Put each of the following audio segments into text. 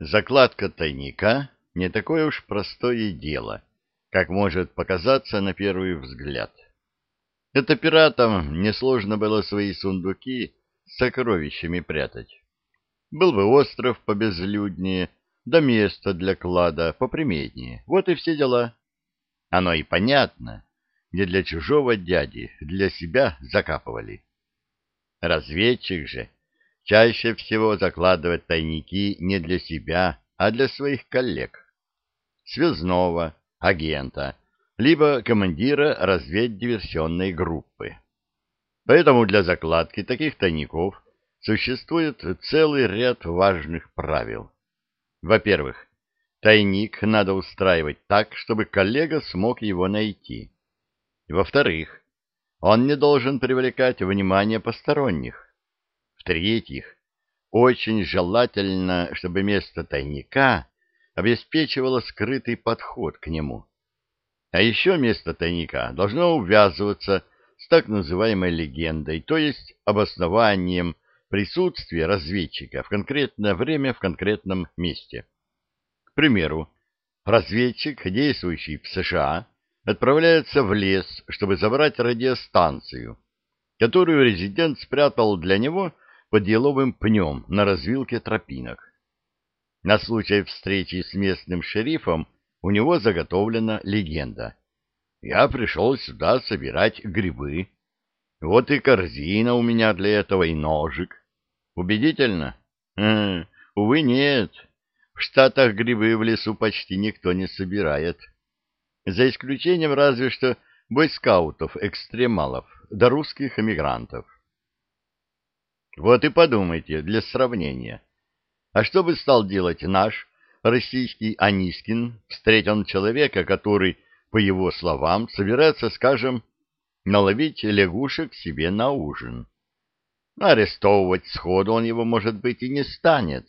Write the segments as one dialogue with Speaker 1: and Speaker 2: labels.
Speaker 1: Закладка тайника — не такое уж простое дело, как может показаться на первый взгляд. Это пиратам несложно было свои сундуки с сокровищами прятать. Был бы остров побезлюднее, да место для клада поприметнее. Вот и все дела. Оно и понятно, не для чужого дяди, для себя закапывали. Разведчик же чаще всего закладывает тайники не для себя, а для своих коллег. Связного, агента, либо командира разведдиверсионной группы. Поэтому для закладки таких тайников существует целый ряд важных правил. Во-первых, тайник надо устраивать так, чтобы коллега смог его найти. Во-вторых, он не должен привлекать внимание посторонних. В-третьих, очень желательно, чтобы место тайника обеспечивало скрытый подход к нему. А еще место тайника должно увязываться с так называемой легендой, то есть обоснованием присутствия разведчика в конкретное время в конкретном месте. К примеру, разведчик, действующий в США, отправляется в лес, чтобы забрать радиостанцию, которую резидент спрятал для него под еловым пнем на развилке тропинок. На случай встречи с местным шерифом у него заготовлена легенда. «Я пришел сюда собирать грибы. Вот и корзина у меня для этого, и ножик. Убедительно? Э, увы, нет. В Штатах грибы в лесу почти никто не собирает. За исключением разве что бойскаутов-экстремалов да русских эмигрантов. Вот и подумайте, для сравнения. А что бы стал делать наш российский Анискин, встретил он человека, который, по его словам, собирается, скажем, наловить лягушек себе на ужин? Арестовывать сходу он его, может быть, и не станет,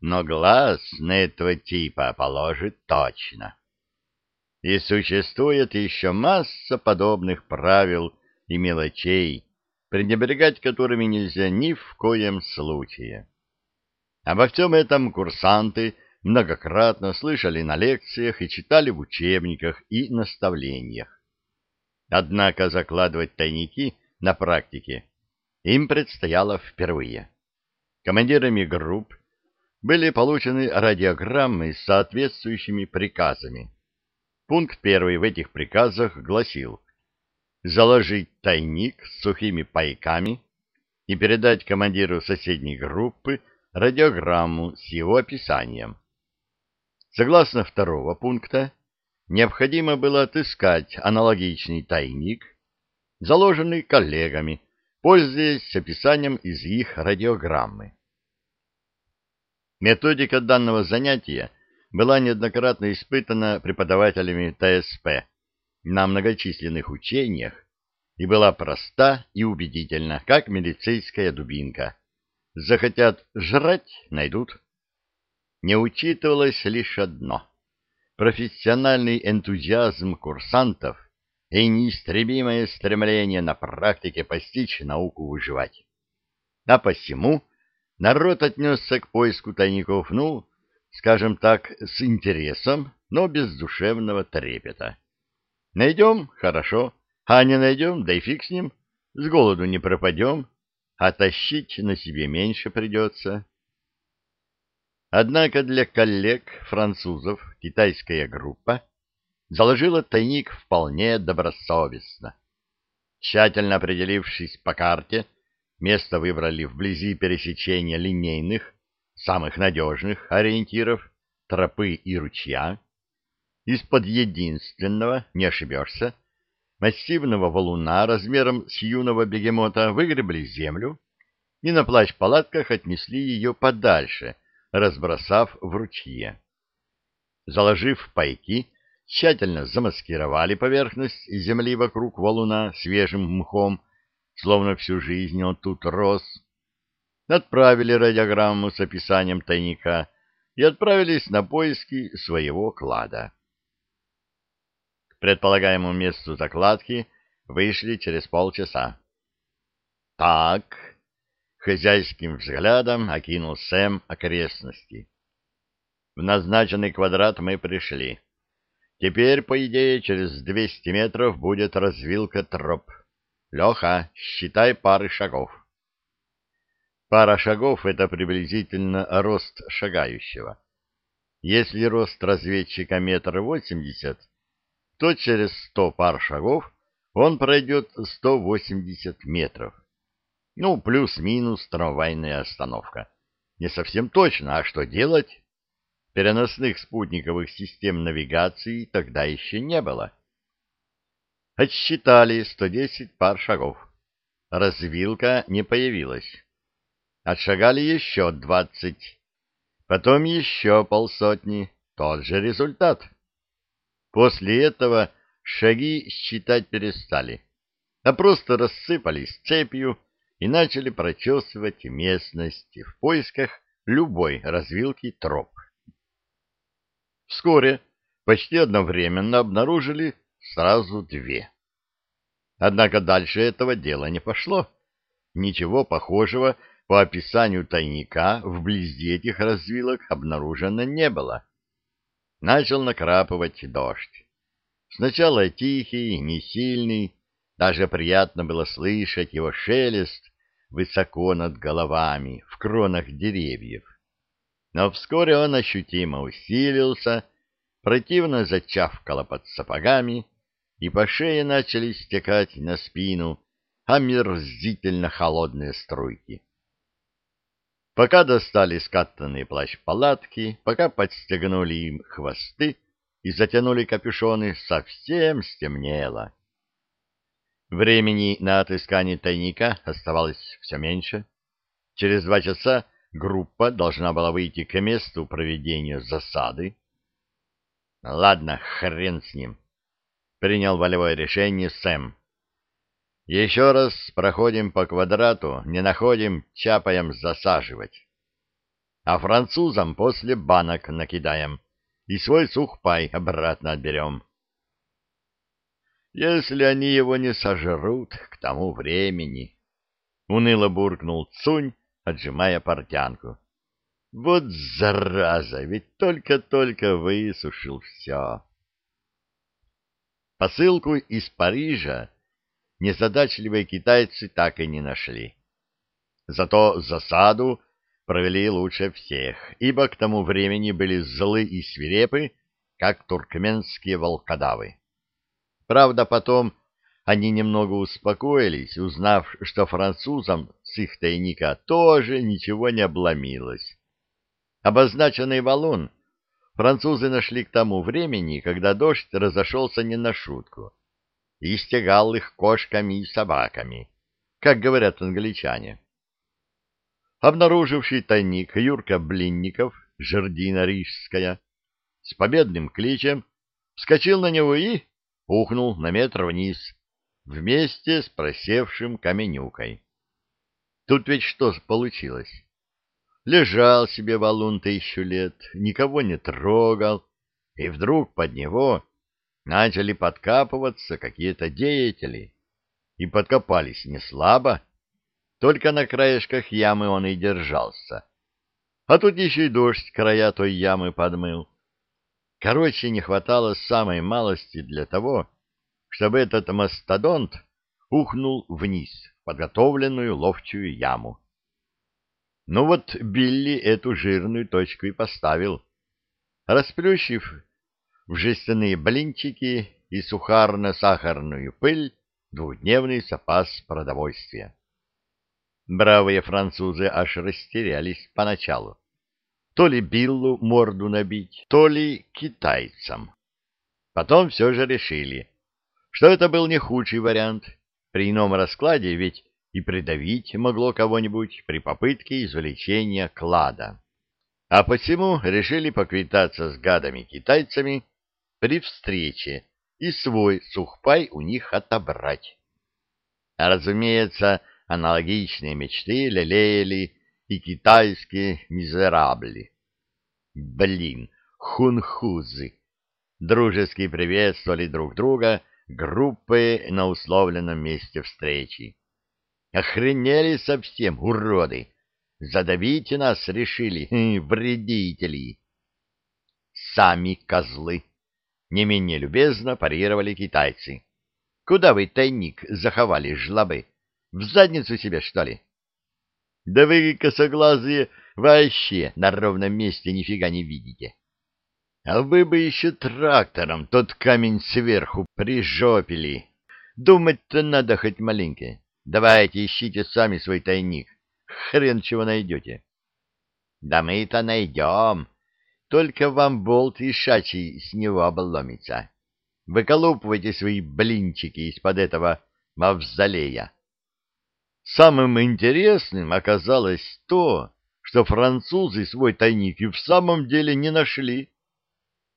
Speaker 1: но глаз на этого типа положит точно. И существует еще масса подобных правил и мелочей, пренебрегать которыми нельзя ни в коем случае. Обо всем этом курсанты многократно слышали на лекциях и читали в учебниках и наставлениях. Однако закладывать тайники на практике им предстояло впервые. Командирами групп были получены радиограммы с соответствующими приказами. Пункт первый в этих приказах гласил заложить тайник с сухими пайками и передать командиру соседней группы радиограмму с его описанием. Согласно второго пункта, необходимо было отыскать аналогичный тайник, заложенный коллегами, пользуясь описанием из их радиограммы. Методика данного занятия была неоднократно испытана преподавателями ТСП на многочисленных учениях и была проста и убедительна, как милицейская дубинка. Захотят жрать — найдут. Не учитывалось лишь одно — профессиональный энтузиазм курсантов и неистребимое стремление на практике постичь науку выживать. А посему народ отнесся к поиску тайников, ну, скажем так, с интересом, но без душевного трепета. Найдем — хорошо, а не найдем, да и фиг с ним, с голоду не пропадем, а тащить на себе меньше придется. Однако для коллег французов китайская группа заложила тайник вполне добросовестно. Тщательно определившись по карте, место выбрали вблизи пересечения линейных, самых надежных ориентиров, тропы и ручья. Из-под единственного, не ошибешься, массивного валуна размером с юного бегемота выгребли землю и на плащ-палатках отнесли ее подальше, разбросав в ручье. Заложив пайки, тщательно замаскировали поверхность земли вокруг валуна свежим мхом, словно всю жизнь он тут рос, отправили радиограмму с описанием тайника и отправились на поиски своего клада. Предполагаемому месту закладки вышли через полчаса. «Так», — хозяйским взглядом окинул Сэм окрестности. В назначенный квадрат мы пришли. Теперь, по идее, через 200 метров будет развилка троп. Леха, считай пары шагов. Пара шагов — это приблизительно рост шагающего. Если рост разведчика метр восемьдесят, то через сто пар шагов он пройдет 180 метров. Ну, плюс-минус трамвайная остановка. Не совсем точно, а что делать? Переносных спутниковых систем навигации тогда еще не было. Отсчитали 110 пар шагов. Развилка не появилась. Отшагали еще 20. Потом еще полсотни. Тот же результат. После этого шаги считать перестали, а просто рассыпались цепью и начали прочесывать местность в поисках любой развилки троп. Вскоре почти одновременно обнаружили сразу две. Однако дальше этого дела не пошло. Ничего похожего по описанию тайника вблизи этих развилок обнаружено не было. Начал накрапывать дождь. Сначала тихий, не сильный, даже приятно было слышать его шелест высоко над головами, в кронах деревьев. Но вскоре он ощутимо усилился, противно зачавкало под сапогами, и по шее начали стекать на спину омерзительно холодные струйки. Пока достали скатанные плащ-палатки, пока подстегнули им хвосты и затянули капюшоны, совсем стемнело. Времени на отыскание тайника оставалось все меньше. Через два часа группа должна была выйти к месту проведения засады. Ладно, хрен с ним. Принял волевое решение Сэм. Еще раз проходим по квадрату, не находим, чапаем засаживать. А французам после банок накидаем и свой сухпай обратно отберем. Если они его не сожрут к тому времени, — уныло буркнул Цунь, отжимая портянку. Вот зараза, ведь только-только высушил все. Посылку из Парижа незадачливые китайцы так и не нашли. Зато засаду провели лучше всех, ибо к тому времени были злы и свирепы, как туркменские волкодавы. Правда, потом они немного успокоились, узнав, что французам с их тайника тоже ничего не обломилось. Обозначенный валун французы нашли к тому времени, когда дождь разошелся не на шутку и стегал их кошками и собаками, как говорят англичане. Обнаруживший тайник Юрка Блинников, жердина рижская, с победным кличем вскочил на него и ухнул на метр вниз, вместе с просевшим каменюкой. Тут ведь что получилось? Лежал себе валун тысячу лет, никого не трогал, и вдруг под него начали подкапываться какие-то деятели. И подкопались не слабо, только на краешках ямы он и держался. А тут еще и дождь края той ямы подмыл. Короче, не хватало самой малости для того, чтобы этот мастодонт ухнул вниз подготовленную ловчую яму. Ну вот Билли эту жирную точку и поставил. Расплющив в жестяные блинчики и сухарно-сахарную пыль двухдневный запас продовольствия. Бравые французы аж растерялись поначалу. То ли Биллу морду набить, то ли китайцам. Потом все же решили, что это был не худший вариант. При ином раскладе ведь и придавить могло кого-нибудь при попытке извлечения клада. А посему решили поквитаться с гадами-китайцами при встрече и свой сухпай у них отобрать. Разумеется, аналогичные мечты лелеяли и китайские мизерабли. Блин, хунхузы! Дружески приветствовали друг друга группы на условленном месте встречи. Охренели совсем, уроды! Задавить нас решили, вредители! сами козлы. Не менее любезно парировали китайцы. Куда вы тайник заховали, жлобы? В задницу себе, что ли? Да вы, косоглазые, вообще на ровном месте нифига не видите. А вы бы еще трактором тот камень сверху прижопили. Думать-то надо хоть маленько. Давайте ищите сами свой тайник. Хрен чего найдете. Да мы-то найдем. Только вам болт ишачий с него обломится. Выколупывайте свои блинчики из-под этого мавзолея. Самым интересным оказалось то, что французы свой тайник и в самом деле не нашли.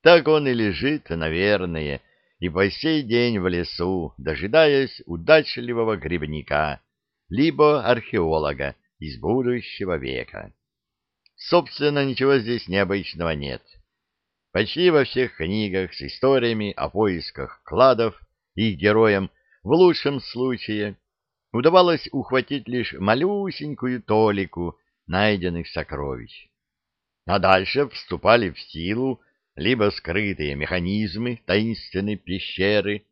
Speaker 1: Так он и лежит, наверное, и по сей день в лесу, дожидаясь удачливого грибника, либо археолога из будущего века. Собственно, ничего здесь необычного нет. Почти во всех книгах с историями о поисках кладов их героям в лучшем случае удавалось ухватить лишь малюсенькую толику найденных сокровищ. А дальше вступали в силу либо скрытые механизмы таинственной пещеры,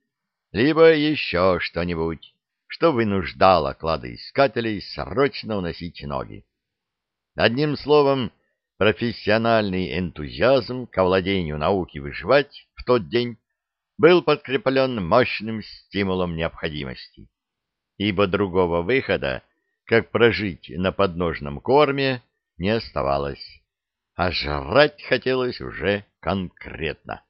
Speaker 1: либо еще что-нибудь, что вынуждало кладоискателей срочно уносить ноги. Одним словом, профессиональный энтузиазм к овладению науки выживать в тот день был подкреплен мощным стимулом необходимости, ибо другого выхода, как прожить на подножном корме, не оставалось а жрать хотелось уже конкретно.